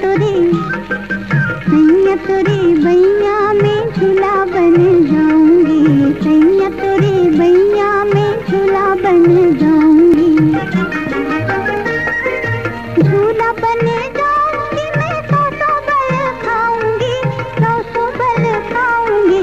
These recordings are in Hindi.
तोरी तुरी में झूला बन जाऊँगी। में झूला बन जाऊँगी। झूला बन जाऊँगी, मैं बल खाऊँगी बल खाऊँगी।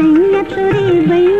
சின்ன துறை